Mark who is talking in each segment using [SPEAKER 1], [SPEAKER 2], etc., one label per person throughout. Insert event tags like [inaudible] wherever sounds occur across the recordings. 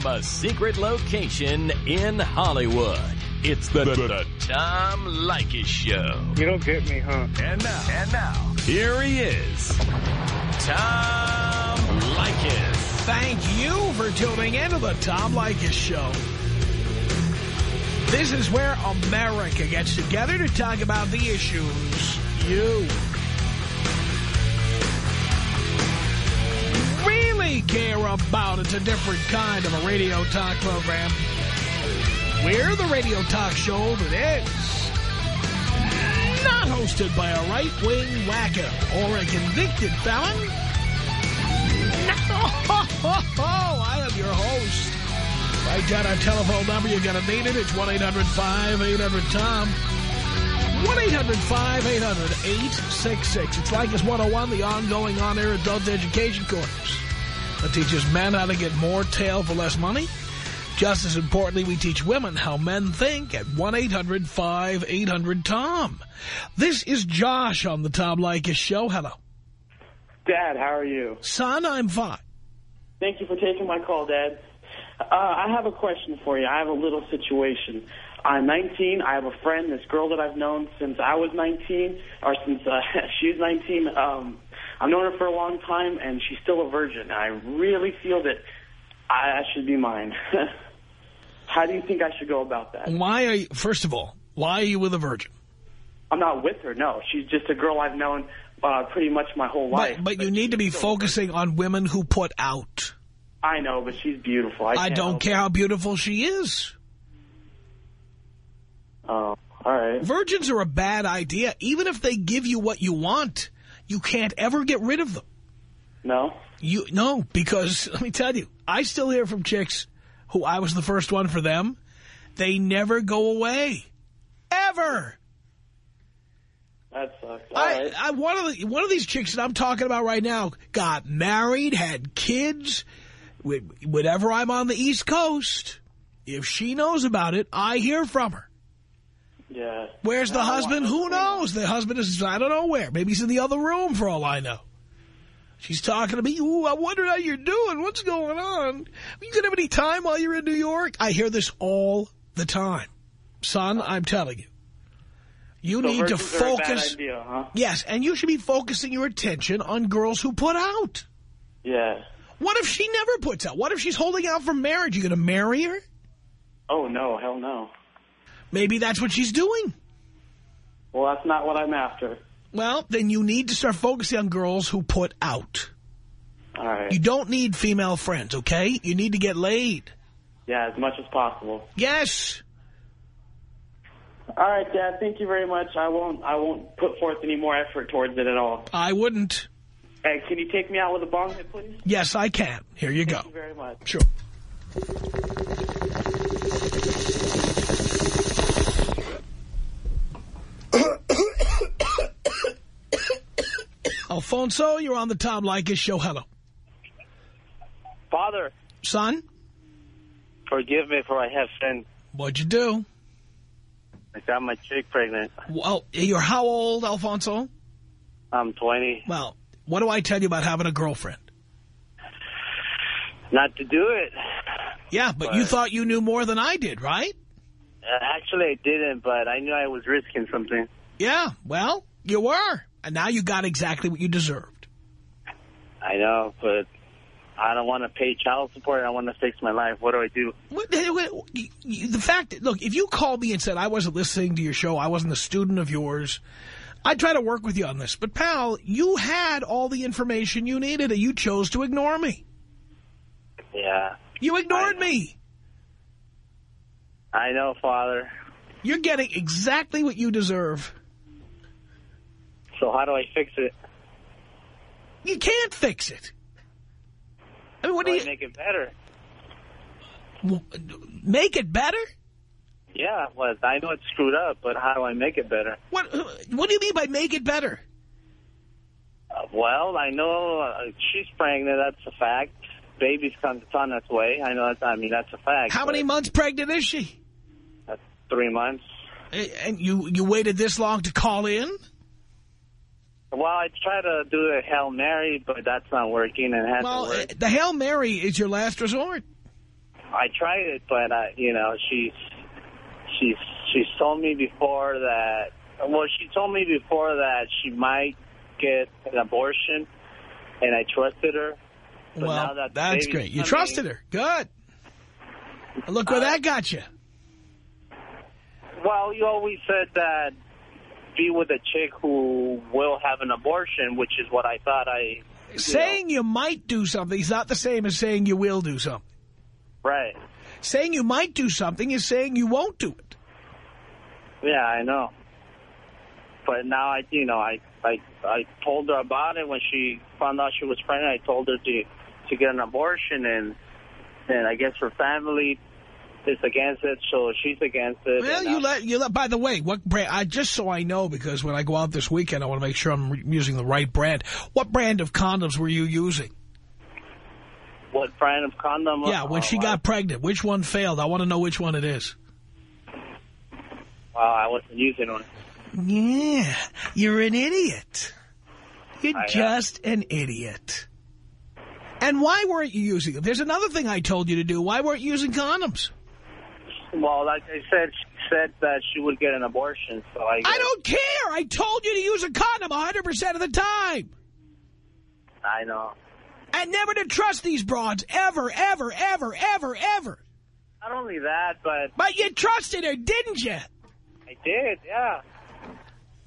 [SPEAKER 1] from a secret location in Hollywood. It's the, the, the Tom Leykis Show.
[SPEAKER 2] You don't get me, huh?
[SPEAKER 1] And now, and now, here he is, Tom Leykis.
[SPEAKER 3] Thank you for tuning in to the Tom Leykis Show. This is where America gets together to talk about the issues you really care about. It's a different kind of a radio talk program. We're the radio talk show that is not hosted by a right-wing wacko or a convicted felon. No, [laughs] I am your host. Write down our telephone number. You're going to need it. It's 1-800-5800-TOM. 1-800-5800-866. It's Leykis 101, the ongoing on-air adult education course that teaches men how to get more tail for less money. Just as importantly, we teach women how men think at 1-800-5800-TOM. This is Josh on the Tom Leykis Show. Hello.
[SPEAKER 2] Dad, how are you?
[SPEAKER 3] Son, I'm fine.
[SPEAKER 2] Thank you for taking my call, Dad. Uh, I have a question for you. I have a little situation. I'm 19. I have a friend, this girl that I've known since I was 19, or since uh, [laughs] she's 19. Um, I've known her for a long time, and she's still a virgin. I really feel that I, I should be mine. [laughs] How do you think I should go about that?
[SPEAKER 3] Why are you, first of all, why are you with a virgin?
[SPEAKER 2] I'm not with her, no. She's just a girl I've known uh, pretty much my whole life.
[SPEAKER 3] But, but, but you need to be focusing on women who put out.
[SPEAKER 2] I know, but she's beautiful. I,
[SPEAKER 3] I don't care how beautiful she is.
[SPEAKER 2] Oh, all right.
[SPEAKER 3] Virgins are a bad idea. Even if they give you what you want, you can't ever get rid of them.
[SPEAKER 2] No?
[SPEAKER 3] You No, because, let me tell you, I still hear from chicks who I was the first one for them. They never go away. Ever.
[SPEAKER 2] That sucks. All
[SPEAKER 3] I,
[SPEAKER 2] right.
[SPEAKER 3] I, one, of the, one of these chicks that I'm talking about right now got married, had kids. Whenever I'm on the East Coast, if she knows about it, I hear from her.
[SPEAKER 2] Yeah.
[SPEAKER 3] Where's the husband? Who knows? The husband is, I don't know where. Maybe he's in the other room for all I know. She's talking to me. Ooh, I wonder how you're doing. What's going on? You gonna have any time while you're in New York? I hear this all the time. Son, I'm telling you. You
[SPEAKER 2] So
[SPEAKER 3] need to
[SPEAKER 2] virgins are a bad
[SPEAKER 3] focus.
[SPEAKER 2] idea, huh?
[SPEAKER 3] Yes, and you should be focusing your attention on girls who put out.
[SPEAKER 2] Yeah.
[SPEAKER 3] What if she never puts out? What if she's holding out for marriage? You gonna marry her?
[SPEAKER 2] Oh, no. Hell no.
[SPEAKER 3] Maybe that's what she's doing.
[SPEAKER 2] Well, that's not what I'm after.
[SPEAKER 3] Well, then you need to start focusing on girls who put out.
[SPEAKER 2] All right.
[SPEAKER 3] You don't need female friends, okay? You need to get laid.
[SPEAKER 2] Yeah, as much as possible.
[SPEAKER 3] Yes.
[SPEAKER 2] All right, Dad. Thank you very much. I won't. I won't put forth any more effort towards it at all.
[SPEAKER 3] I wouldn't.
[SPEAKER 2] Hey, can you take me out with a bong hit, please?
[SPEAKER 3] Yes, I can. Here you go.
[SPEAKER 2] Thank you very much.
[SPEAKER 3] Sure. Alfonso, you're on the Tom Leykis show. Hello.
[SPEAKER 4] Father,
[SPEAKER 3] Son,
[SPEAKER 4] forgive me for I have sinned.
[SPEAKER 3] what'd you do?
[SPEAKER 4] I got my chick pregnant.
[SPEAKER 3] Well, you're how old, Alfonso?
[SPEAKER 4] I'm 20.
[SPEAKER 3] Well, what do I tell you about having a girlfriend?
[SPEAKER 4] Not to do it.
[SPEAKER 3] Yeah, but you thought you knew more than I did, right?
[SPEAKER 4] Uh, Actually, I didn't, but I knew I was risking something.
[SPEAKER 3] Yeah, well, you were. And now you got exactly what you deserved.
[SPEAKER 4] I know, but I don't want to pay child support. I want to fix my life. What do I do?
[SPEAKER 3] What, what- you- you- the fact that, look, if you called me and said I wasn't listening to your show, I wasn't a student of yours, I'd try to work with you on this. But, pal, you had all the information you needed and you chose to ignore me.
[SPEAKER 4] Yeah,
[SPEAKER 3] You ignored me.
[SPEAKER 4] I know, Father.
[SPEAKER 3] You're getting exactly what you deserve.
[SPEAKER 4] So how do I fix it?
[SPEAKER 3] You can't fix it. I mean, what
[SPEAKER 4] How
[SPEAKER 3] do you...
[SPEAKER 4] make it better?
[SPEAKER 3] Make it better?
[SPEAKER 4] Yeah, well, I know it's screwed up, but how do I make it better?
[SPEAKER 3] What What do you mean by make it better?
[SPEAKER 4] Uh, well, I know uh, she's pregnant. That's a fact. Baby's on its way. I know. That's, I mean, that's a fact.
[SPEAKER 3] How many months pregnant is she?
[SPEAKER 4] Three months.
[SPEAKER 3] And you you waited this long to call in?
[SPEAKER 4] Well, I try to do a Hail Mary, but that's not working and hasn't
[SPEAKER 3] Well,
[SPEAKER 4] worked.
[SPEAKER 3] uh, the Hail Mary is your last resort.
[SPEAKER 4] I tried it, but uh, you know, she's she's she's told me before that. Well, she told me before that she might get an abortion, and I trusted her. But now
[SPEAKER 3] well,
[SPEAKER 4] that
[SPEAKER 3] that's great. You
[SPEAKER 4] coming-
[SPEAKER 3] trusted her. Good. Look where
[SPEAKER 4] Uh,
[SPEAKER 3] that got you.
[SPEAKER 4] Well, you always said that be with a chick who will have an abortion, which is what I thought I. you
[SPEAKER 3] Saying you might do something is not the same as saying you will do something.
[SPEAKER 4] right.
[SPEAKER 3] Saying you might do something is saying you won't do it.
[SPEAKER 4] Yeah, I know. But now I, you know, I, I, I told her about it when she found out she was pregnant. I told her to, to get an abortion, and, and I guess her family is against it, so she's against it.
[SPEAKER 3] Well, you let you let. By the way, what brand? I just so I know because when I go out this weekend, I want to make sure I'm using the right brand. What brand of condoms were you using?
[SPEAKER 4] what brand of condom?
[SPEAKER 3] yeah, when she oh, got pregnant, which one failed? I want to know which one it is.
[SPEAKER 4] Well, I wasn't using one.
[SPEAKER 3] Yeah, you're an idiot. You're
[SPEAKER 4] I am.
[SPEAKER 3] just an idiot. And why weren't you using them? There's another thing I told you to do. Why weren't you using condoms?
[SPEAKER 4] Well, like I said, she said that she would get an abortion, so I.
[SPEAKER 3] I don't care. I told you to use a condom 100% of the time.
[SPEAKER 4] I know.
[SPEAKER 3] And never to trust these broads. Ever, ever, ever, ever, ever.
[SPEAKER 4] Not only that, but
[SPEAKER 3] But you trusted her, didn't you?
[SPEAKER 4] I did. Yeah.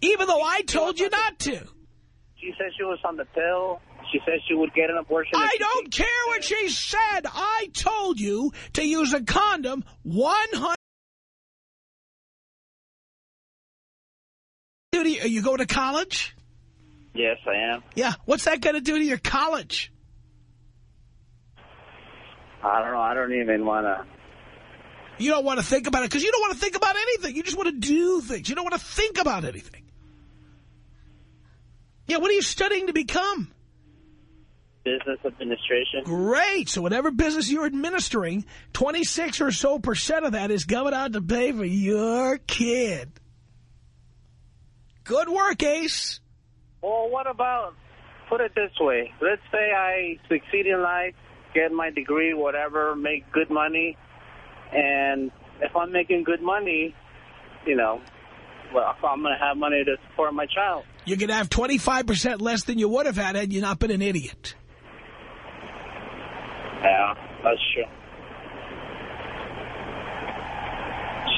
[SPEAKER 3] Even though I told you not to.
[SPEAKER 4] She said she was on the pill. She said she would get an abortion.
[SPEAKER 3] I don't care what she said. I told you to use a condom 100 Do you, you go to college?
[SPEAKER 4] Yes, I am.
[SPEAKER 3] Yeah. What's that going to do to your college?
[SPEAKER 4] I don't know. I don't even want to.
[SPEAKER 3] You don't want to think about it because you don't want to think about anything. You just want to do things. You don't want to think about anything. Yeah, what are you studying to become?
[SPEAKER 4] Business administration.
[SPEAKER 3] Great. So whatever business you're administering, 26 or so percent of that is coming out to pay for your kid. Good work, Ace.
[SPEAKER 4] Well, what about, put it this way. Let's say I succeed in life, get my degree, whatever, make good money. And if I'm making good money, you know, well, I'm going to have money to support my child.
[SPEAKER 3] You're going to have 25% less than you would have had had you not been an idiot.
[SPEAKER 4] Yeah, that's true.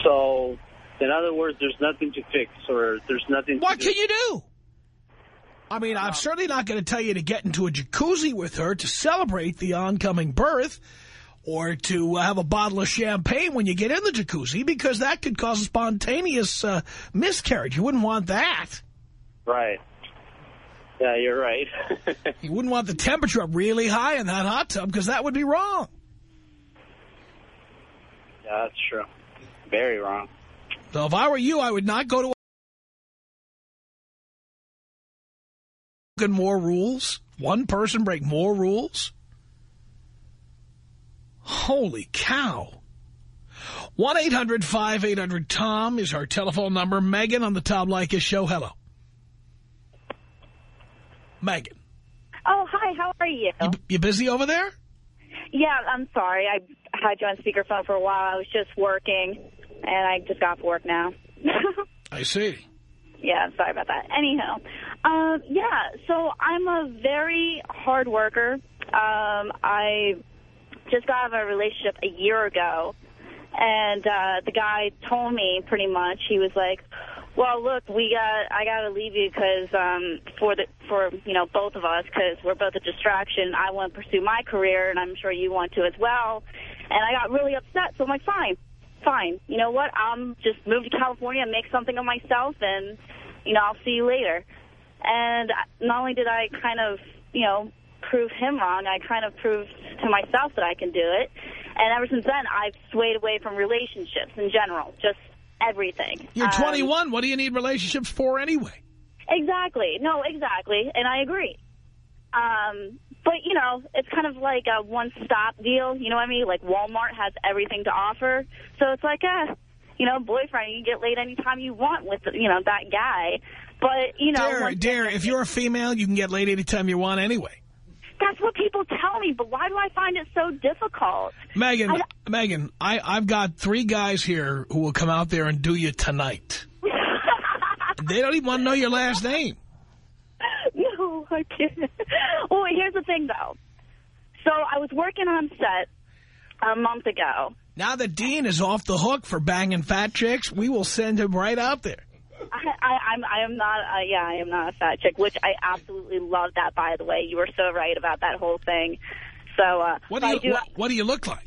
[SPEAKER 4] So, in other words, there's nothing to fix or there's nothing
[SPEAKER 3] What can you do? I mean, I'm certainly not going to tell you to get into a jacuzzi with her to celebrate the oncoming birth or to have a bottle of champagne when you get in the jacuzzi because that could cause a spontaneous uh, miscarriage. You wouldn't want that.
[SPEAKER 4] Right. Yeah, you're right. [laughs]
[SPEAKER 3] You wouldn't want the temperature up really high in that hot tub because that would be wrong.
[SPEAKER 4] yeah, that's true. Very wrong.
[SPEAKER 3] So if I were you, I would not go to a more rules. One person break more rules. Holy cow. 1-800-5800-TOM is our telephone number. Megan on the Tom Leykis show. Hello. Megan,
[SPEAKER 5] Oh, hi. How are you?
[SPEAKER 3] you, you busy over there?
[SPEAKER 5] Yeah, I'm sorry. I had you on speakerphone for a while. I was just working, and I just got off work now. [laughs]
[SPEAKER 3] I see.
[SPEAKER 5] yeah, sorry about that. Anyhow, um, yeah, so I'm a very hard worker. Um, I just got out of a relationship a year ago, and uh, the guy told me pretty much, he was like, well, look, we got, I got to leave you because, um, for the, for, you know, both of us, because we're both a distraction. I want to pursue my career, and I'm sure you want to as well. And I got really upset, so I'm like, fine, fine. You know what? I'm just move to California make something of myself, and, you know, I'll see you later. And not only did I kind of, you know, prove him wrong, I kind of proved to myself that I can do it. And ever since then, I've swayed away from relationships in general, just everything.
[SPEAKER 3] You're
[SPEAKER 5] Um,
[SPEAKER 3] 21. What do you need relationships for anyway?
[SPEAKER 5] Exactly. No, exactly. And I agree. Um, but, you know, it's kind of like a one-stop deal. You know what I mean? Like Walmart has everything to offer. So it's like, eh, you know, boyfriend, you can get laid anytime you want with, you know, that guy. But, you know.
[SPEAKER 3] Dare, dare, if you're a female, you can get laid anytime you want anyway.
[SPEAKER 5] That's what people tell me, but why do I find it so difficult?
[SPEAKER 3] Megan,
[SPEAKER 5] I-
[SPEAKER 3] Megan, I, I've got three guys here who will come out there and do you tonight. [laughs] They don't even want to know your last name.
[SPEAKER 5] no, I can't. Well, here's the thing, though. So I was working on set a month ago.
[SPEAKER 3] Now that Dean is off the hook for banging fat chicks, we will send him right out there.
[SPEAKER 5] I, I, I'm, I am not, uh, yeah, I am not a fat chick, which I absolutely love that, by the way. You were so right about that whole thing. So, uh,
[SPEAKER 3] What do you
[SPEAKER 5] do,
[SPEAKER 3] what, what do you look like?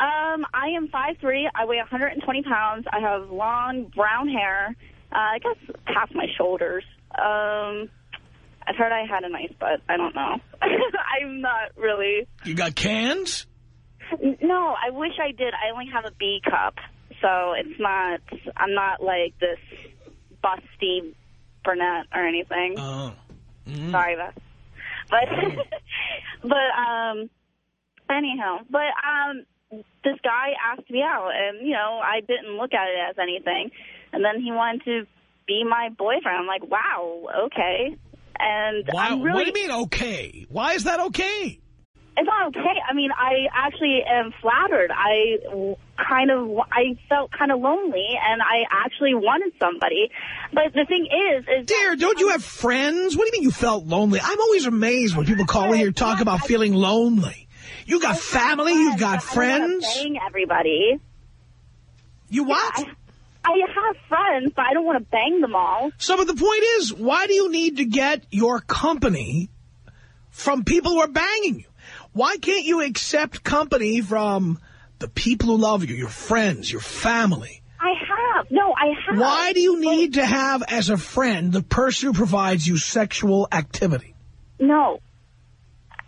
[SPEAKER 5] um, I am 5'3", I weigh 120 pounds, I have long brown hair, uh, I guess past my shoulders. Um, I've heard I had a nice butt. I don't know. [laughs] I'm not really
[SPEAKER 3] You got cans?
[SPEAKER 5] No, I wish I did. I only have a B cup, so it's not. I'm not like this busty brunette or anything.
[SPEAKER 3] Oh.
[SPEAKER 5] Sorry, Beth. But [laughs] [laughs] but um, anyhow, but um, this guy asked me out, and you know, I didn't look at it as anything, and then he wanted to be my boyfriend. I'm like, wow, okay. And
[SPEAKER 3] Why,
[SPEAKER 5] I'm really
[SPEAKER 3] what do you mean, okay? Why is that okay?
[SPEAKER 5] It's not okay. I mean, I actually am flattered. I kind of, I felt kind of lonely, and I actually wanted somebody. But the thing is, is
[SPEAKER 3] Dear, don't you have friends? What do you mean you felt lonely? I'm always amazed when people call in here talk about feeling lonely. You got family, you've got friends.
[SPEAKER 5] Bang everybody.
[SPEAKER 3] You what?
[SPEAKER 5] I, I have friends, but I don't want to bang them all.
[SPEAKER 3] So, but the point is, why do you need to get your company from people who are banging you? Why can't you accept company from the people who love you, your friends, your family?
[SPEAKER 5] I have. No, I have.
[SPEAKER 3] Why do you need to have as a friend the person who provides you sexual activity?
[SPEAKER 5] No.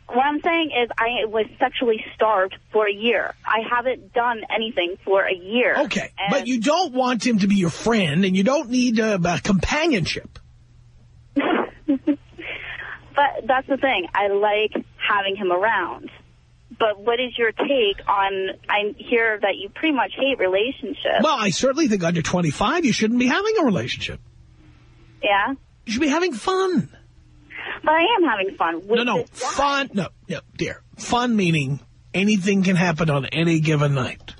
[SPEAKER 5] What I'm saying is I was sexually starved for a year. I haven't done anything for a year.
[SPEAKER 3] Okay, but you don't want him to be your friend, and you don't need uh, uh, companionship. [laughs]
[SPEAKER 5] But that's the thing. I like having him around. But what is your take on, I hear that you pretty much hate relationships.
[SPEAKER 3] Well, I certainly think under 25 you shouldn't be having a relationship.
[SPEAKER 5] yeah?
[SPEAKER 3] You should be having fun.
[SPEAKER 5] But I am having fun
[SPEAKER 3] No, no, fun. No, no, dear. Fun meaning anything can happen on any given night.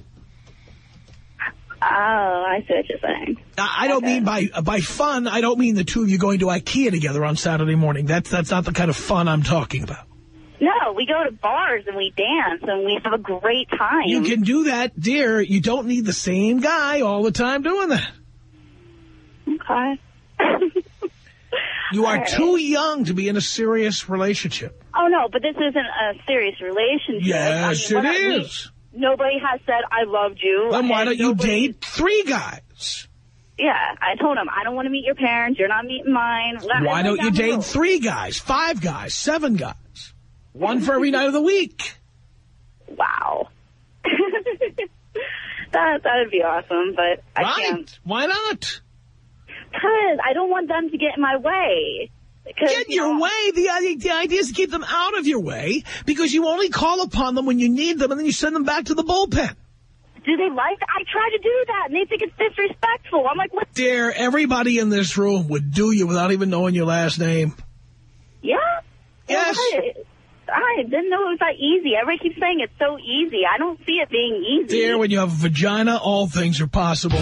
[SPEAKER 5] Oh, I see what you're saying.
[SPEAKER 3] I I don't
[SPEAKER 5] Okay.
[SPEAKER 3] mean by uh, by fun, I don't mean the two of you going to Ikea together on Saturday morning. That's that's not the kind of fun I'm talking about.
[SPEAKER 5] No, we go to bars and we dance and we have a great time.
[SPEAKER 3] You can do that, dear. You don't need the same guy all the time doing that.
[SPEAKER 5] Okay.
[SPEAKER 3] You are
[SPEAKER 5] right.
[SPEAKER 3] too young to be in a serious relationship.
[SPEAKER 5] Oh, no, but this isn't a serious relationship.
[SPEAKER 3] Yes,
[SPEAKER 5] I mean, we're not- we- Nobody has said, I loved you.
[SPEAKER 3] Then why don't you date three guys?
[SPEAKER 5] Yeah, I told him, I don't want to meet your parents. You're not meeting mine. Let-
[SPEAKER 3] Why don't you date three guys, five guys, seven guys? One for every night of the week.
[SPEAKER 5] Wow. [laughs] that that would be awesome, but I
[SPEAKER 3] Right?
[SPEAKER 5] can't.
[SPEAKER 3] Why not?
[SPEAKER 5] Because I don't want them to get in my way.
[SPEAKER 3] Get in your
[SPEAKER 5] know,
[SPEAKER 3] way. The, idea- the idea is to keep them out of your way because you only call upon them when you need them and then you send them back to the bullpen.
[SPEAKER 5] Do they like that? I try to do that, and they think it's disrespectful. I'm like, what?
[SPEAKER 3] Dear, everybody in this room would do you without even knowing your last name.
[SPEAKER 5] Yeah?
[SPEAKER 3] Yes.
[SPEAKER 5] I, I didn't know it was that easy. Everybody keeps saying it's so easy. I don't see it being easy.
[SPEAKER 3] Dear, when you have a vagina, all things are possible.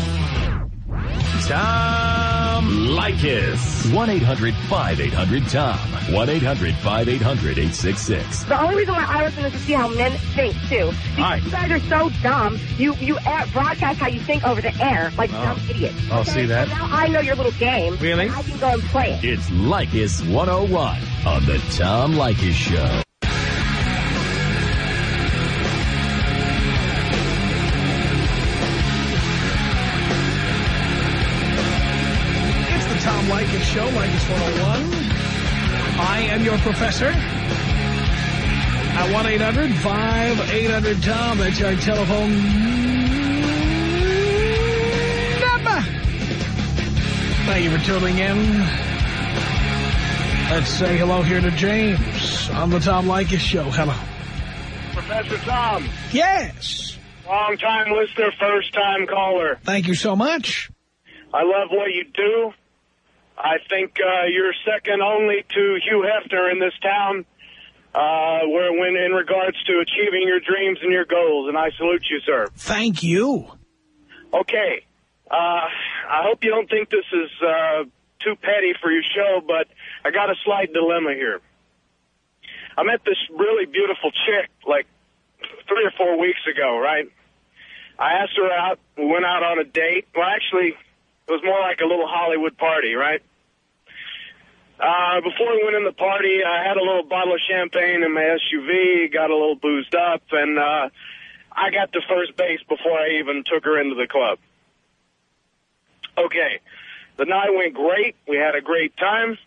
[SPEAKER 1] Tom Leykis. 1-800-5800-TOM. 1-800-5800-866.
[SPEAKER 6] The only reason why I listen is to see how men think too. Because
[SPEAKER 1] right.
[SPEAKER 6] you guys are so dumb. You you air, broadcast how you think over the air like oh. dumb idiots.
[SPEAKER 1] Oh, I'll
[SPEAKER 6] Okay?
[SPEAKER 1] see that.
[SPEAKER 6] So now I know your little game.
[SPEAKER 1] Really?
[SPEAKER 6] I can go and play it.
[SPEAKER 1] It's Leykis 101 on the Tom Leykis Show.
[SPEAKER 3] It's Tom Leykis Show, Leykis 101. I am your professor. At 1-800-5800-TOM. That's our telephone number. Thank you for tuning in. Let's say hello here to James on the Tom Leykis Show. Hello.
[SPEAKER 7] Professor Tom,
[SPEAKER 3] Yes.
[SPEAKER 7] long time listener, first time caller.
[SPEAKER 3] Thank you so much.
[SPEAKER 7] I love what you do. I think uh, you're second only to Hugh Hefner in this town. uh, where, when in regards to achieving your dreams and your goals, and I salute you, sir.
[SPEAKER 3] Thank you.
[SPEAKER 7] Okay. Uh, I hope you don't think this is uh, too petty for your show, but I got a slight dilemma here. I met this really beautiful chick like three or four weeks ago, right? I asked her out. We went out on a date. Well, actually, it was more like a little Hollywood party, right? Uh, before we went in the party, I had a little bottle of champagne in my SUV, got a little boozed up, and uh, I got to first base before I even took her into the club. Okay, the night went great. We had a great time.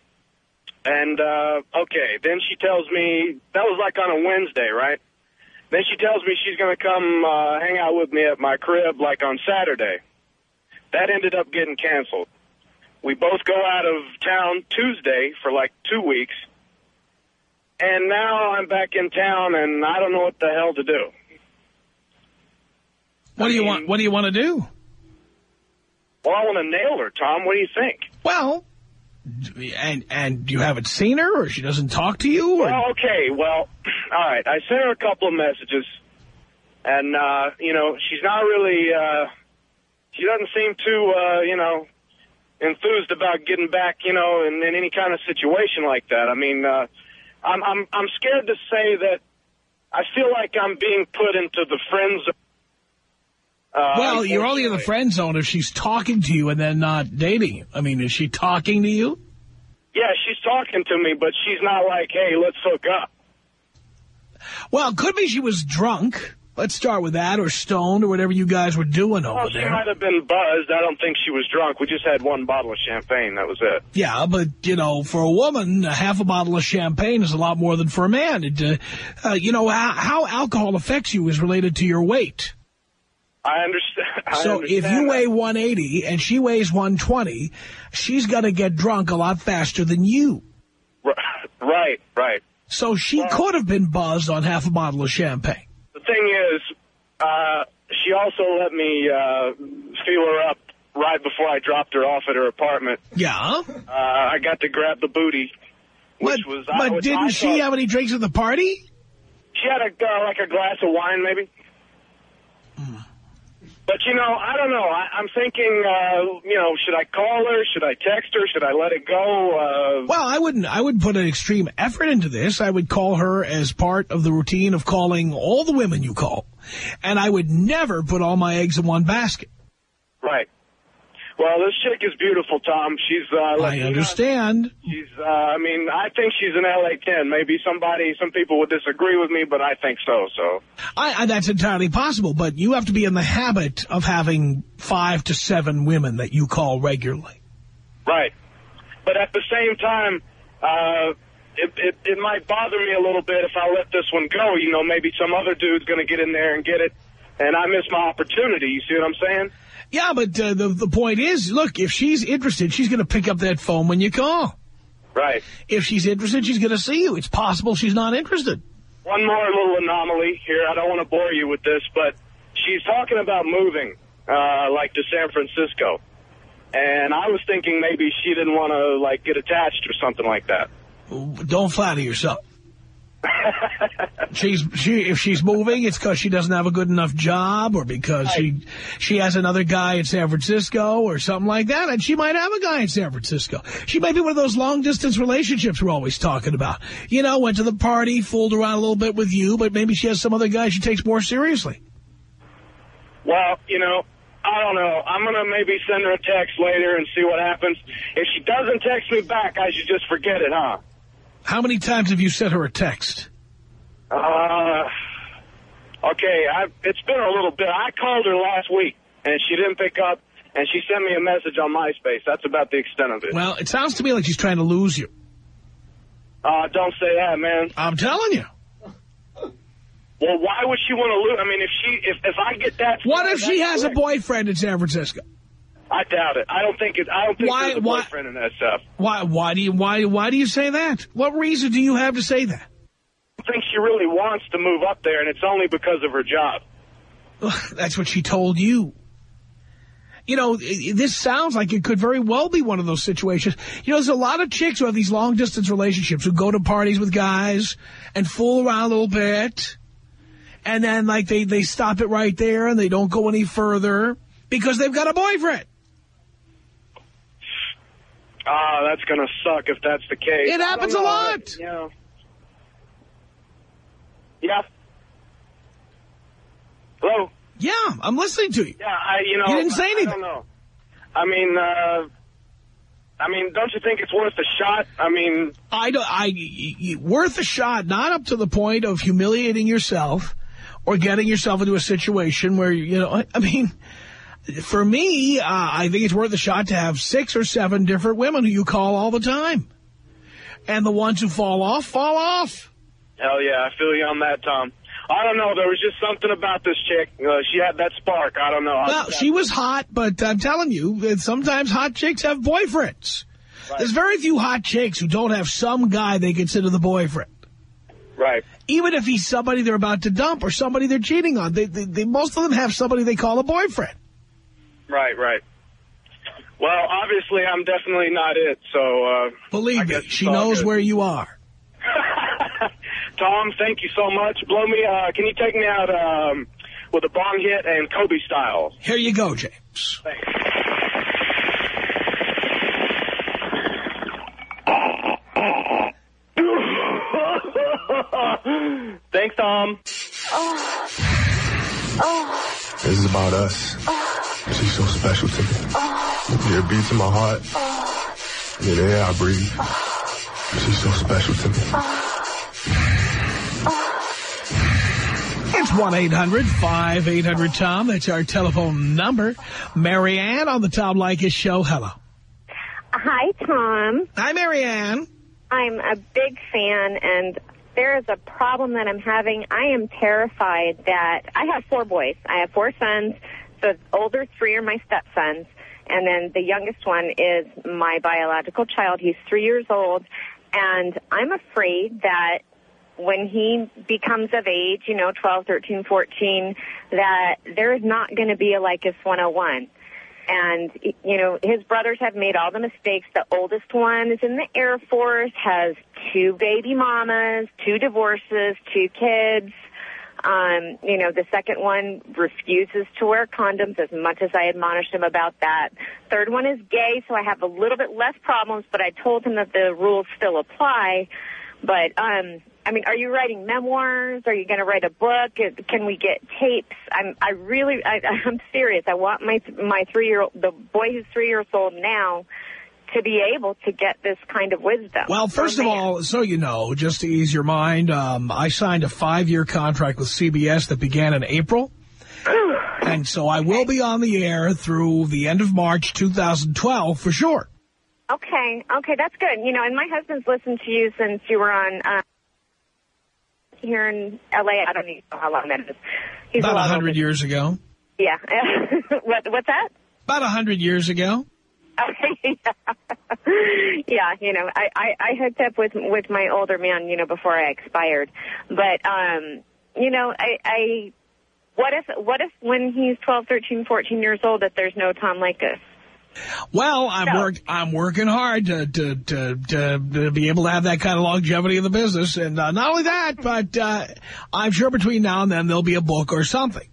[SPEAKER 7] And, uh, okay, then she tells me, that was like on a Wednesday, right? Then she tells me she's going to come uh, hang out with me at my crib like on Saturday. That ended up getting canceled. We both go out of town Tuesday for like two weeks. And now I'm back in town and I don't know what the hell to do.
[SPEAKER 3] What do you want? What do you want to do?
[SPEAKER 7] Well, I want to nail her, Tom. What do you think?
[SPEAKER 3] Well, and and you haven't seen her, or she doesn't talk to you, or
[SPEAKER 7] Well, okay, well, [clears throat] all right. I sent her a couple of messages, and, uh, you know, she's not really, uh, she doesn't seem too, uh, you know, enthused about getting back, you know, in, in any kind of situation like that. I mean, uh, I'm, I'm, I'm scared to say that I feel like I'm being put into the friend zone. Uh,
[SPEAKER 3] well, you're only in the friend zone if she's talking to you and then not dating you. I mean, is she talking to you?
[SPEAKER 7] Yeah, she's talking to me, but she's not like, hey, let's hook up.
[SPEAKER 3] Well, could be she was drunk. Let's start with that, or stoned, or whatever you guys were doing over
[SPEAKER 7] Well, she
[SPEAKER 3] there.
[SPEAKER 7] might have been buzzed. I don't think she was drunk. We just had one bottle of champagne. That was it.
[SPEAKER 3] Yeah, but, you know, for a woman, a half a bottle of champagne is a lot more than for a man. It, uh, uh, you know, how, how alcohol affects you is related to your weight.
[SPEAKER 7] I understand. [laughs] I
[SPEAKER 3] So
[SPEAKER 7] understand
[SPEAKER 3] if you
[SPEAKER 7] that.
[SPEAKER 3] weigh 180 and she weighs 120, she's going to get drunk a lot faster than you.
[SPEAKER 7] Right, right.
[SPEAKER 3] So she could have been buzzed on half a bottle of champagne.
[SPEAKER 7] Thing is, uh, she also let me uh, feel her up right before I dropped her off at her apartment.
[SPEAKER 3] Yeah.
[SPEAKER 7] Uh, I got to grab the booty, which
[SPEAKER 3] But,
[SPEAKER 7] was.
[SPEAKER 3] but
[SPEAKER 7] which
[SPEAKER 3] didn't
[SPEAKER 7] I
[SPEAKER 3] she
[SPEAKER 7] thought-
[SPEAKER 3] have any drinks at the party?
[SPEAKER 7] She had a uh, like a glass of wine, maybe. But you know, I don't know. I, I'm thinking, uh, you know, should I call her? Should I text her? Should I let it go? Uh,
[SPEAKER 3] Well, I wouldn't. I would put an extreme effort into this. I would call her as part of the routine of calling all the women you call. And I would never put all my eggs in one basket.
[SPEAKER 7] right. Well, this chick is beautiful, Tom. She's. Uh,
[SPEAKER 3] I understand.
[SPEAKER 7] She's, uh, I mean, I think she's an LA 10. Maybe somebody, some people would disagree with me, but I think so, so.
[SPEAKER 3] I, I, that's entirely possible, but you have to be in the habit of having five to seven women that you call regularly.
[SPEAKER 7] Right. But at the same time, uh, it, it, it might bother me a little bit if I let this one go. You know, maybe some other dude's going to get in there and get it, and I miss my opportunity. You see what I'm saying?
[SPEAKER 3] Yeah, but uh, the, the point is, look, if she's interested, she's going to pick up that phone when you call.
[SPEAKER 7] Right.
[SPEAKER 3] If she's interested, she's going to see you. It's possible she's not interested.
[SPEAKER 7] One more little anomaly here. I don't want to bore you with this, but she's talking about moving, uh, like to San Francisco. And I was thinking maybe she didn't want to, like, get attached or something like that.
[SPEAKER 3] Don't flatter yourself. [laughs] she's she if she's moving, it's because she doesn't have a good enough job, or because she she has another guy in San Francisco, or something like that. And she might have a guy in San Francisco. She might be one of those long distance relationships we're always talking about. You know, went to the party, fooled around a little bit with you, but maybe she has some other guy she takes more seriously.
[SPEAKER 7] Well, you know, I don't know. I'm going to maybe send her a text later and see what happens. If she doesn't text me back, I should just forget it, huh?
[SPEAKER 3] How many times have you sent her a text?
[SPEAKER 7] Uh, okay, I, it's been a little bit. I called her last week, and she didn't pick up, and she sent me a message on MySpace. That's about the extent of it.
[SPEAKER 3] Well, it sounds to me like she's trying to lose you.
[SPEAKER 7] Uh, don't say that, man.
[SPEAKER 3] I'm telling you.
[SPEAKER 7] Well, why would she want to lose? I mean, if she, if, if I get that...
[SPEAKER 3] What if she has a boyfriend in San Francisco?
[SPEAKER 7] I doubt it. I don't think it. I don't think
[SPEAKER 3] Why-
[SPEAKER 7] there's a
[SPEAKER 3] why-
[SPEAKER 7] boyfriend in that stuff.
[SPEAKER 3] Why? Why do you? Why? Why do you say that? What reason do you have to say that?
[SPEAKER 7] I think she really wants to move up there, and it's only because of her job.
[SPEAKER 3] Ugh, [laughs] That's what she told you. you know, this sounds like it could very well be one of those situations. You know, there's a lot of chicks who have these long-distance relationships who go to parties with guys and fool around a little bit. And then, like, they, they stop it right there and they don't go any further because they've got a boyfriend.
[SPEAKER 7] Ah, that's going to suck if that's the case.
[SPEAKER 3] It happens a lot.
[SPEAKER 7] Yeah. Yeah. Hello?
[SPEAKER 3] Yeah, I'm listening to you.
[SPEAKER 7] Yeah, I, you know.
[SPEAKER 3] You didn't say anything.
[SPEAKER 7] I don't know. I mean, uh, I mean, don't you think it's worth a shot? I mean,
[SPEAKER 3] I don't. I worth a shot, not up to the point of humiliating yourself or getting yourself into a situation where you know. I mean, for me, uh, I think it's worth a shot to have six or seven different women who you call all the time, and the ones who fall off fall off.
[SPEAKER 7] hell yeah, I feel you on that, Tom. I don't know. There was just something about this chick. Uh, she had that spark. I don't know.
[SPEAKER 3] Well, she was hot, but I'm telling you, sometimes hot chicks have boyfriends. There's very few hot chicks who don't have some guy they consider the boyfriend.
[SPEAKER 7] Right.
[SPEAKER 3] Even if he's somebody they're about to dump or somebody they're cheating on. They, they, they, most of them have somebody they call a boyfriend.
[SPEAKER 7] Right, right. Well, obviously, I'm definitely not it, so... Uh,
[SPEAKER 3] Believe me, she knows
[SPEAKER 7] good.
[SPEAKER 3] where you are. [laughs]
[SPEAKER 7] Tom, thank you so much. Blow me, uh, can you take me out um, with a bong hit and Kobe style?
[SPEAKER 3] Here you go, James.
[SPEAKER 7] Thanks. Thanks, Tom.
[SPEAKER 8] This is about us. She's so special to me. Yeah, it beats in my heart. Yeah, the air I breathe. She's so special to me.
[SPEAKER 3] It's 1-800-5800-TOM. That's our telephone number. Marianne on the Tom Leykis show. Hello.
[SPEAKER 6] Hi, Tom.
[SPEAKER 3] Hi, Marianne.
[SPEAKER 6] I'm a big fan, and there is a problem that I'm having. I am terrified that I have four boys. I have four sons. The older three are my stepsons, and then the youngest one is my biological child. He's three years old, and I'm afraid that when he becomes of age, you know, 12, 13, 14, that there is not going to be a Leykis 101. And, you know, his brothers have made all the mistakes. The oldest one is in the Air Force, has two baby mamas, two divorces, two kids. Um, you know, the second one refuses to wear condoms as much as I admonished him about that. Third one is gay, so I have a little bit less problems, but I told him that the rules still apply. But, um, I mean, are you writing memoirs? Are you going to write a book? Can we get tapes? I'm, I really, I, [laughs] I'm serious. I want my, my three-year-old, the boy who's three years old now, to be able to get this kind of wisdom.
[SPEAKER 3] Well, first of all, so you know, just to ease your mind, um, I signed a five-year contract with CBS that began in April. [sighs] and so I will be on the air through the end of March 2012 for sure.
[SPEAKER 6] Okay, okay, that's good. You know, and my husband's listened to you since you were on uh, here in L.A. I don't even know how long that is. He's
[SPEAKER 3] About
[SPEAKER 6] a
[SPEAKER 3] a
[SPEAKER 6] lot
[SPEAKER 3] hundred years ago.
[SPEAKER 6] Yeah. [laughs] what, what's that?
[SPEAKER 3] About a hundred years ago.
[SPEAKER 6] Okay. [laughs] yeah, you know, I, I, I hooked up with with my older man, you know, before I expired. But um, you know, I, I what if what if when he's twelve, thirteen, fourteen years old that there's no Tom Leykis?
[SPEAKER 3] Well, I'm
[SPEAKER 6] No.
[SPEAKER 3] work I'm working hard to, to to to to be able to have that kind of longevity in the business, and uh, not only that, but uh, I'm sure between now and then there'll be a book or something.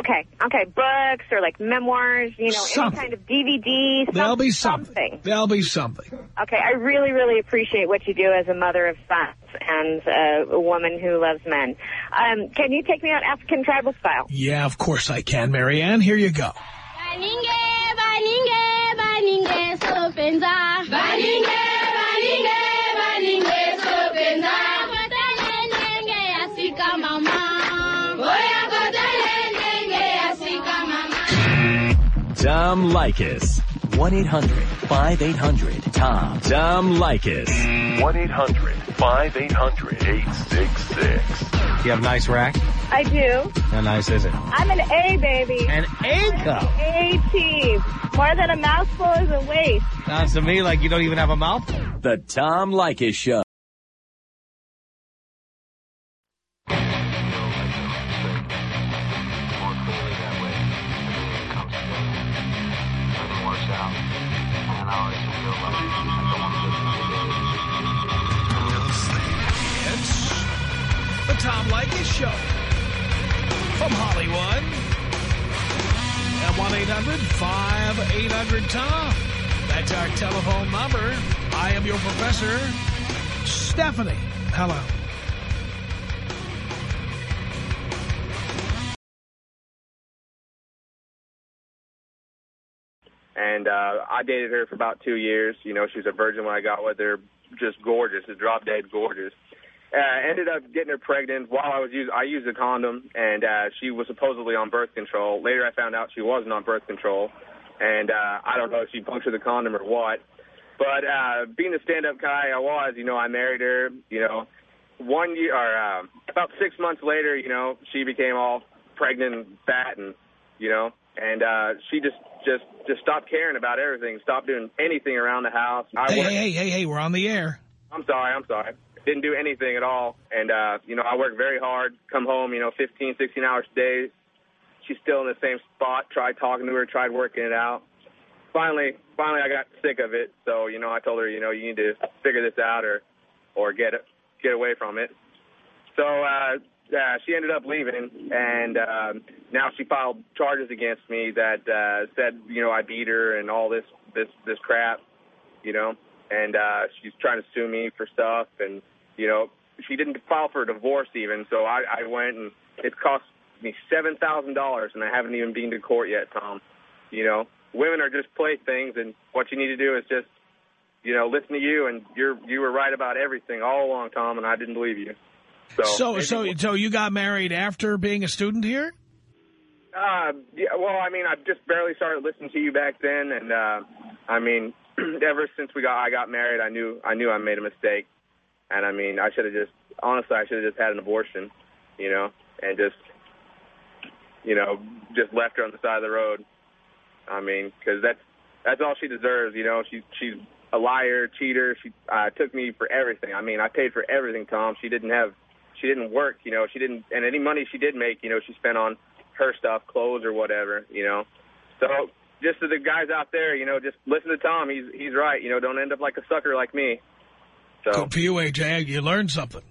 [SPEAKER 6] Okay, okay, books or like memoirs, you know,
[SPEAKER 3] Something.
[SPEAKER 6] any kind of DVD. some-
[SPEAKER 3] There'll be something. There'll be something.
[SPEAKER 6] Okay, I really, really appreciate what you do as a mother of sons and uh, a woman who loves men. Um, can you take me out African tribal style?
[SPEAKER 3] Yeah, of course I can, Marianne. Here you go.
[SPEAKER 9] Baninge, baninge, baninge, sopenza. Baninge, baninge, baninge, sopenza. Kotele nenge asika mama. Oya kotele nenge asika mama.
[SPEAKER 1] Tom Leykis. 1-800-5800-TOM. Tom Leykis.
[SPEAKER 10] 1-800-5800-866.
[SPEAKER 11] You have a nice rack?
[SPEAKER 6] I do.
[SPEAKER 11] How nice is it?
[SPEAKER 6] I'm an A baby.
[SPEAKER 11] An A cup.
[SPEAKER 6] A team. More than a mouthful is a waste.
[SPEAKER 11] Sounds to me like you don't even have a mouth.
[SPEAKER 1] The Tom
[SPEAKER 3] Leykis Show.
[SPEAKER 10] And uh, I dated her for about two years. You know, she was a virgin when I got with her, just gorgeous, drop dead gorgeous. Uh, ended up getting her pregnant while I was using. I used a condom, and uh, she was supposedly on birth control. Later, I found out she wasn't on birth control, and uh, I don't know if she punctured the condom or what. But uh, being the stand-up guy I was, you know, I married her. You know, one year or uh, about six months later, you know, she became all pregnant and fat, and you know, and uh, she just just just stopped caring about everything, stopped doing anything around the house. I
[SPEAKER 3] Hey, hey, hey, hey, we're on the air.
[SPEAKER 10] I'm sorry, I'm sorry. Didn't do anything at all. And, uh, you know, I work very hard, come home, you know, 15, 16 hours a day. She's still in the same spot. Tried talking to her, tried working it out. Finally, finally I got sick of it. So, you know, I told her, you know, you need to figure this out or, or get get away from it. So, uh, uh, she ended up leaving, and um, now she filed charges against me that uh, said, you know, I beat her and all this this this crap, you know, and uh, she's trying to sue me for stuff, and you know, she didn't file for a divorce even, so I, I went and it's cost me seven thousand dollars, and I haven't even been to court yet, Tom. You know, women are just playthings, and what you need to do is just, you know, listen to you, and you're you were right about everything all along, Tom, and I didn't believe you. So,
[SPEAKER 3] So, so, so you got married after being a student here?
[SPEAKER 10] Uh, yeah, well, I mean, I just barely started listening to you back then, and uh, I mean, [clears throat] ever since we got I got married, I knew I knew I made a mistake, and I mean, I should have just honestly, I should have just had an abortion, you know, and just, you know, just left her on the side of the road. I mean, because that's that's all she deserves, you know. She she's a liar, cheater. She uh, took me for everything. I mean, I paid for everything, Tom. She didn't have, she didn't work, you know. She didn't, and any money she did make, you know, she spent on her stuff, clothes or whatever, you know. So just to the guys out there, you know, just listen to Tom. He's he's right. You know, don't end up like a sucker like me. So.
[SPEAKER 3] Good for you, AJ. You learned something.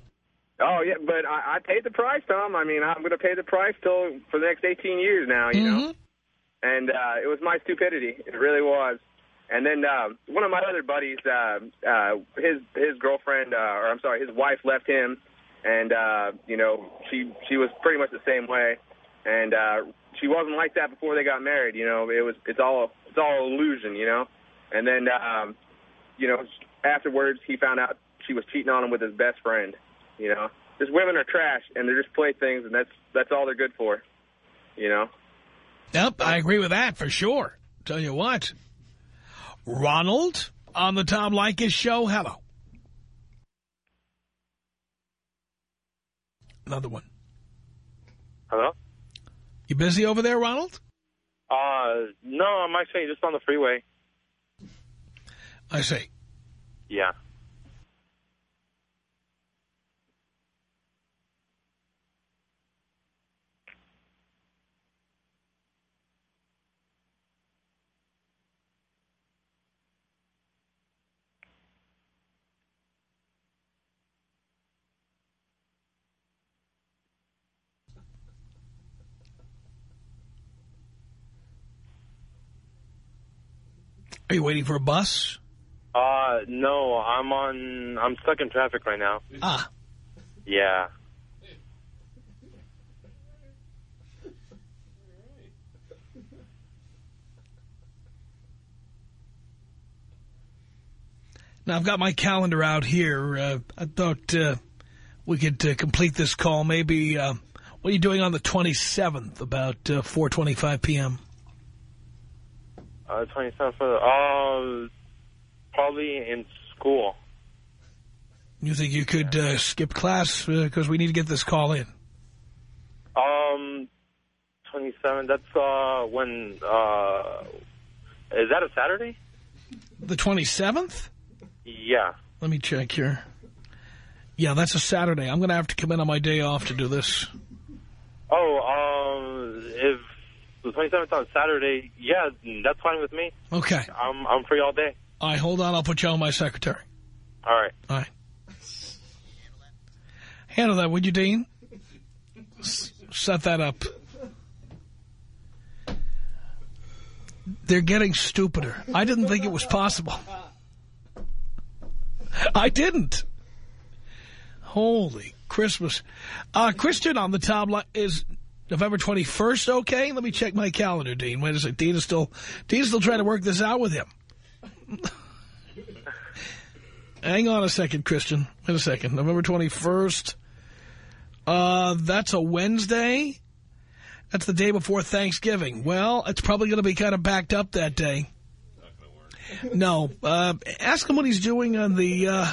[SPEAKER 10] Oh yeah, but I, I paid the price, Tom. I mean, I'm going to pay the price till for the next 18 years now. You know, and uh, it was my stupidity. It really was. And then uh, one of my other buddies, uh, uh, his his girlfriend, uh, or I'm sorry, his wife left him, and uh, you know, she she was pretty much the same way, and uh, she wasn't like that before they got married. You know, it was it's all it's all illusion. You know, and then um, you know, afterwards he found out she was cheating on him with his best friend. You know, just women are trash, and they're just playthings, and that's that's all they're good for. You know.
[SPEAKER 3] Yep, I agree with that for sure. Tell you what. Ronald on the Tom Leykis show. Hello. Another one.
[SPEAKER 12] Hello?
[SPEAKER 3] You busy over there, Ronald?
[SPEAKER 12] Uh, no, I'm actually just on the freeway.
[SPEAKER 3] I see.
[SPEAKER 12] Yeah.
[SPEAKER 3] Are you waiting for a bus?
[SPEAKER 12] Uh, no, I'm on, I'm stuck in traffic right now.
[SPEAKER 3] Ah.
[SPEAKER 12] Yeah.
[SPEAKER 3] Now, I've got my calendar out here. Uh, I thought uh, we could uh, complete this call. Maybe, uh, what are you doing on the 27th, about uh, 4.25 p.m.?
[SPEAKER 12] Uh, 27th, uh, probably in school.
[SPEAKER 3] You think you could uh, skip class because we need to get this call in?
[SPEAKER 12] Um, 27, that's, uh, when, uh, is that a Saturday?
[SPEAKER 3] The 27th?
[SPEAKER 12] Yeah.
[SPEAKER 3] Let me check here. Yeah, that's a Saturday. I'm going to have to come in on my day off to do this.
[SPEAKER 12] Oh, um, if the 27th on Saturday, yeah, that's fine with me.
[SPEAKER 3] Okay.
[SPEAKER 12] I'm, I'm free all day.
[SPEAKER 3] All right, hold on. I'll put you on my secretary.
[SPEAKER 12] All right.
[SPEAKER 3] All right. Handle that, would you, Dean? S- set that up. They're getting stupider. I didn't think it was possible. I didn't. Holy Christmas. Uh, Christian on the top line is November 21st okay? Let me check my calendar, Dean. Wait a second. Dean is still, Dean's still trying to work this out with him. [laughs] Hang on a second, Christian. Wait a second. November 21st. Uh, that's a Wednesday. That's the day before Thanksgiving. Well, it's probably going to be kind of backed up that day. No. Uh, ask him what he's doing on the, uh,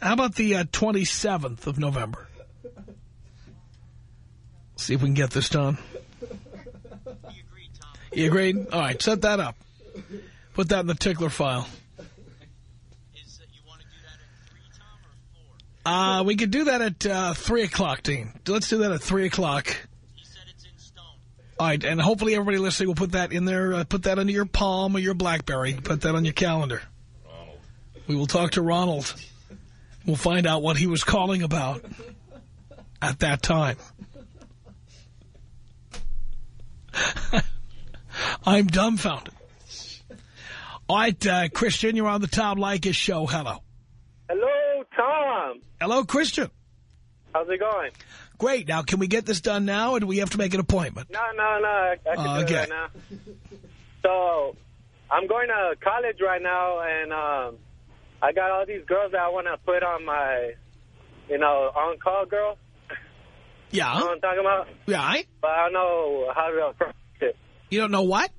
[SPEAKER 3] how about the uh, 27th of November? See if we can get this done. You agreed? Tom. You agreed? All right, set that up. Put that in the tickler file. Uh, we could do that at uh, 3 o'clock, Dean. Let's do that at 3 o'clock. He said it's in stone. All right, and hopefully everybody listening will put that in there, uh, put that under your Palm or your BlackBerry. Put that on your calendar. Ronald. We will talk to Ronald. We'll find out what he was calling about at that time. [laughs] I'm dumbfounded. All right, uh, Christian, you're on the Tom Leykis show. Hello.
[SPEAKER 13] Hello, Tom.
[SPEAKER 3] Hello, Christian.
[SPEAKER 13] How's it going?
[SPEAKER 3] Great. Now, can we get this done now, or do we have to make an appointment?
[SPEAKER 13] No, no, no. I, I can
[SPEAKER 3] Uh,
[SPEAKER 13] do
[SPEAKER 3] okay.
[SPEAKER 13] it right now. So, I'm going to college right now, and um, I got all these girls that I want to put on my, you know, on-call girl.
[SPEAKER 3] Yeah.
[SPEAKER 13] You know what I'm talking about?
[SPEAKER 3] Yeah, I,
[SPEAKER 13] But I don't know how to approach it.
[SPEAKER 3] you don't know what?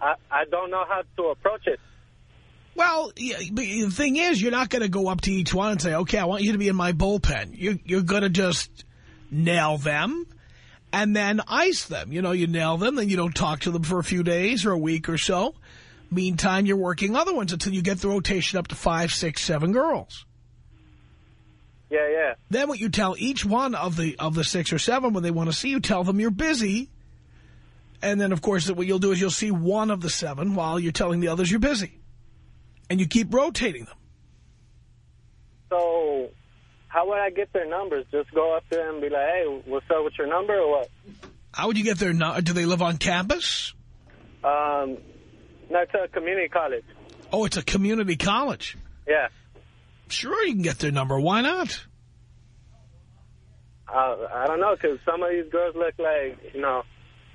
[SPEAKER 13] I, I don't know how to approach it.
[SPEAKER 3] Well, the thing is, you're not going to go up to each one and say, okay, I want you to be in my bullpen. You, you're going to just nail them and then ice them. You know, you nail them, then you don't talk to them for a few days or a week or so. Meantime, you're working other ones until you get the rotation up to five, six, seven girls.
[SPEAKER 13] Yeah, yeah.
[SPEAKER 3] Then what you tell each one of the of the six or seven when they want to see you, tell them you're busy. And then, of course, what you'll do is you'll see one of the seven while you're telling the others you're busy. And you keep rotating them.
[SPEAKER 13] So, how would I get their numbers? Just go up there and be like, hey, what's up with your number or what?
[SPEAKER 3] How would you get their... number? Do they live on campus?
[SPEAKER 13] Um, no, it's a community college.
[SPEAKER 3] Oh, it's a community college.
[SPEAKER 13] Yeah.
[SPEAKER 3] Sure, you can get their number. Why not?
[SPEAKER 13] Uh, I don't know, because some of these girls look like, you know,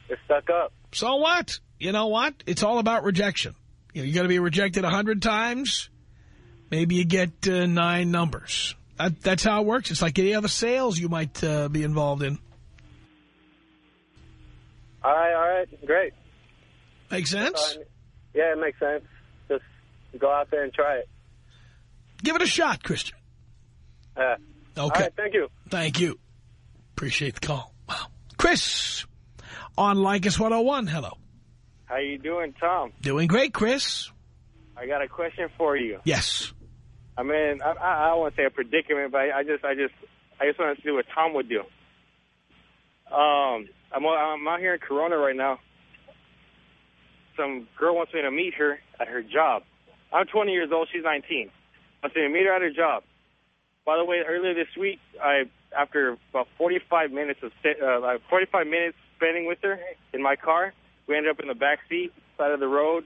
[SPEAKER 13] they're stuck up.
[SPEAKER 3] So what? You know what? It's all about rejection. You know, you're going to be rejected a hundred times. Maybe you get uh, nine numbers. That, that's how it works. It's like any other sales you might uh, be involved in.
[SPEAKER 13] All right, all right, great.
[SPEAKER 3] Makes sense?
[SPEAKER 13] Yeah, it makes sense. Just go out there and try it.
[SPEAKER 3] Give it a shot, Christian.
[SPEAKER 13] Yeah.
[SPEAKER 3] Okay.
[SPEAKER 13] All right, thank you.
[SPEAKER 3] Thank you. Appreciate the call. Wow. Chris on Leykis 101. Hello.
[SPEAKER 14] How you doing, Tom?
[SPEAKER 3] Doing great, Chris.
[SPEAKER 14] I got a question for you.
[SPEAKER 3] Yes.
[SPEAKER 14] I mean, I, I, I don't want to say a predicament, but I, I just, I just, I just want to see what Tom would do. Um, I'm, I'm out here in Corona right now. Some girl wants me to meet her at her job. I'm 20 years old. She's 19. Me to meet her at her job. By the way, earlier this week, I after about 45 minutes of uh, 45 minutes spending with her in my car, we ended up in the back seat, side of the road,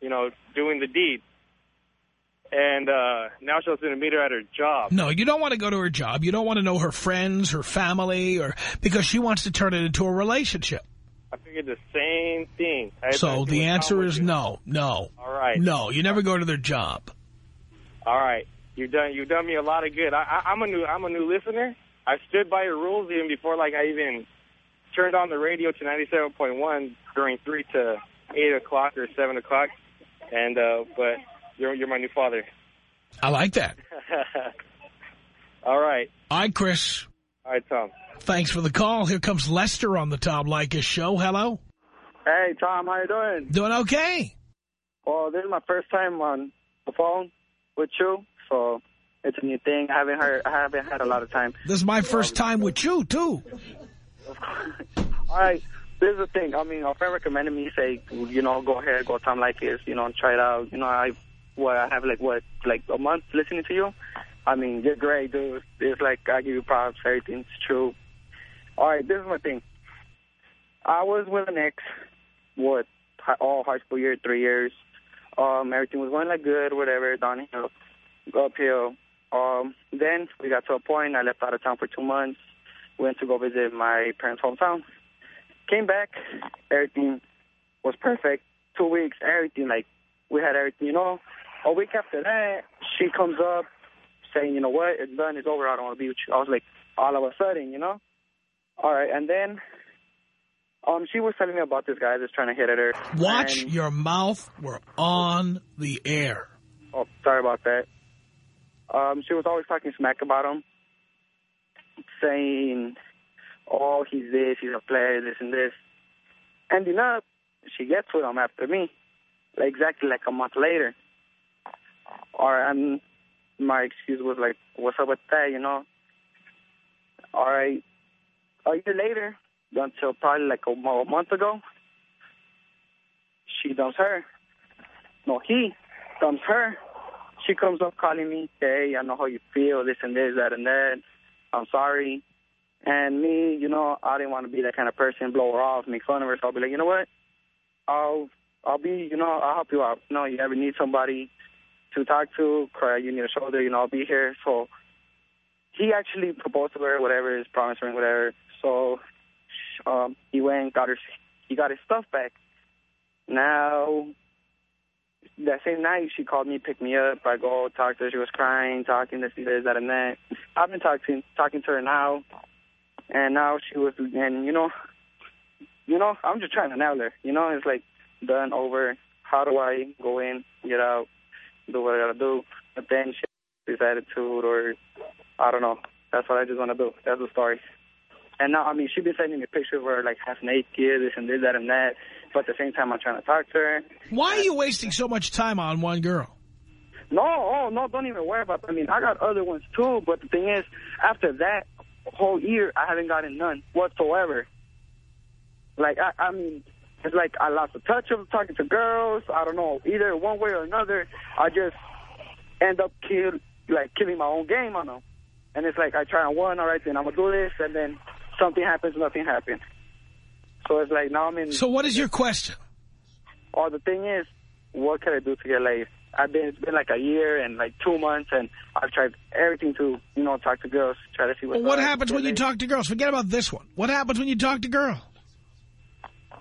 [SPEAKER 14] you know, doing the deed. And uh, now she's me to meet her at her job.
[SPEAKER 3] No, you don't want to go to her job. You don't want to know her friends, her family, or because she wants to turn it into a relationship.
[SPEAKER 14] I figured the same thing. I
[SPEAKER 3] So
[SPEAKER 14] wanted to see
[SPEAKER 3] the answer is no, no.
[SPEAKER 14] All right.
[SPEAKER 3] No, you never go to their job.
[SPEAKER 14] All right. You've done you've done me a lot of good. I, I, I'm a new I'm a new listener. I stood by your rules even before like I even turned on the radio to 97.1 during three to eight o'clock or seven o'clock. And uh, but you're you're my new father.
[SPEAKER 3] I like that. [laughs]
[SPEAKER 14] All right.
[SPEAKER 3] All right, Chris.
[SPEAKER 14] All right, Tom.
[SPEAKER 3] Thanks for the call. Here comes Lester on the Tom Leykis show. Hello.
[SPEAKER 15] Hey, Tom, how you doing?
[SPEAKER 3] Doing okay.
[SPEAKER 15] Well, this is my first time on the phone with you, so it's a new thing. I haven't heard, I haven't had a lot of time.
[SPEAKER 3] This is my first time with you, too. [laughs]
[SPEAKER 15] All right, this is the thing. I mean, a friend recommended me say, you know, go ahead, go Tom like this, you know, and try it out. You know, I what I have like what like a month listening to you. I mean, you're great, dude. It's like I give you props. Everything's true. All right, this is my thing. I was with an ex, what, all high school year, three years. Um, everything was going like good, whatever, downhill, go uphill. Um, then we got to a point, I left out of town for two months, went to go visit my parents' hometown. Came back, everything was perfect. Two weeks, everything, like, we had everything, you know. A week after that, she comes up saying, you know what, it's done, it's over, I don't want to be with you. I was like, all of a sudden, you know. All right, and then um, she was telling me about this guy that's trying to hit at her.
[SPEAKER 3] Watch
[SPEAKER 15] And-
[SPEAKER 3] your mouth. We're on the air.
[SPEAKER 15] Oh, sorry about that. Um, she was always talking smack about him, saying, "Oh, he's this, he's a player, this and this." Ending up, she gets with him after me, like exactly like a month later. Or and my excuse was like, "What's up with that?" You know. All right. A year later, until probably like a, month ago, she dumps her. No, he dumps her. She comes up calling me, hey, I know how you feel, this and this, that and that. I'm sorry. And me, you know, I didn't want to be that kind of person, blow her off, make fun of her. So I'll be like, you know what? I'll I'll be, you know, I'll help you out. You know, you ever need somebody to talk to, cry, you need a shoulder, you know, I'll be here. So he actually proposed to her, whatever, his promise ring, whatever. So um, he went, got her, he got his stuff back. Now, that same night, she called me, picked me up. I go talk to her. She was crying, talking this, this, that, and that. I've been talking, talking to her now, and now she was, and you know, you know, I'm just trying to nail her. You know, it's like done, over. How do I go in, get out, do what I gotta do? But then she this attitude, or I don't know. That's what I just want to do. That's the story. And now, I mean, she's been sending me pictures of her like half naked, this and this, that, and that. But at the same time, I'm trying to talk to her.
[SPEAKER 3] Why are you wasting so much time on one girl?
[SPEAKER 15] No, oh no, don't even worry about. That. I mean, I got other ones too. But the thing is, after that whole year, I haven't gotten none whatsoever. Like I, I mean, it's like I lost the touch of talking to girls. I don't know, either one way or another. I just end up kill, like killing my own game on them. And it's like I try on one, all right, then I'm gonna do this, and then something happens, nothing happens. So it's like now I'm in.
[SPEAKER 3] So what is your question?
[SPEAKER 15] Oh, the thing is, what can I do to get laid? I've been it's been like a year and like two months, and I've tried everything to you know talk to girls, try to see what.
[SPEAKER 3] Well, what happens when you talk to girls? Forget about this one. What happens when you talk to girls?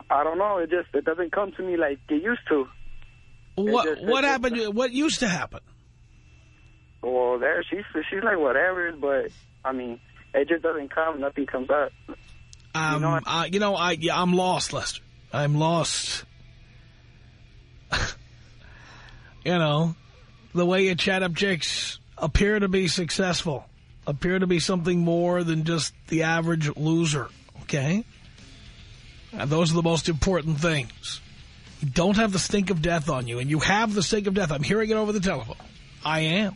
[SPEAKER 15] I don't know. It just it doesn't come to me like it used to.
[SPEAKER 3] What
[SPEAKER 15] just-
[SPEAKER 3] what happened? What used to happen?
[SPEAKER 15] Well, there she's she's like whatever, but I mean, it just doesn't come. Nothing comes up.
[SPEAKER 3] Um, you know, I, you know, I yeah, I'm lost, Lester. I'm lost. [laughs] you know, the way you chat up chicks appear to be successful, appear to be something more than just the average loser. Okay, and those are the most important things. You don't have the stink of death on you, and you have the stink of death. I'm hearing it over the telephone. I am.